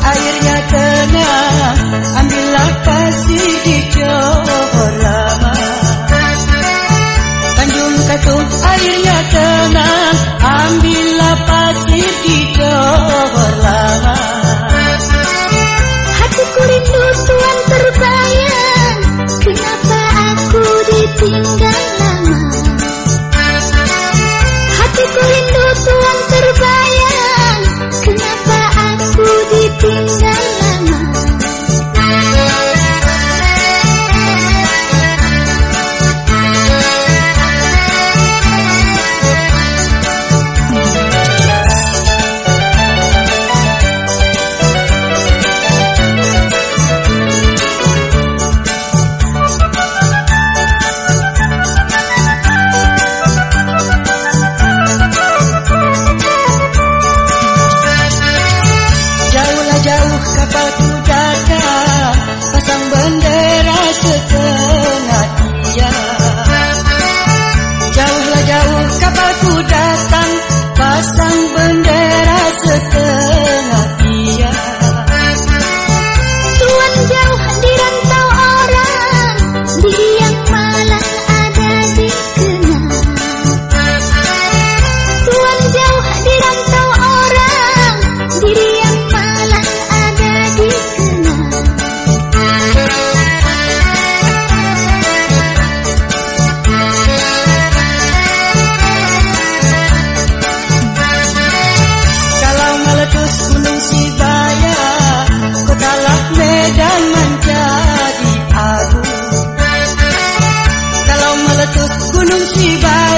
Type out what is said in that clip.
air Teach them dan meletus gunung Sibar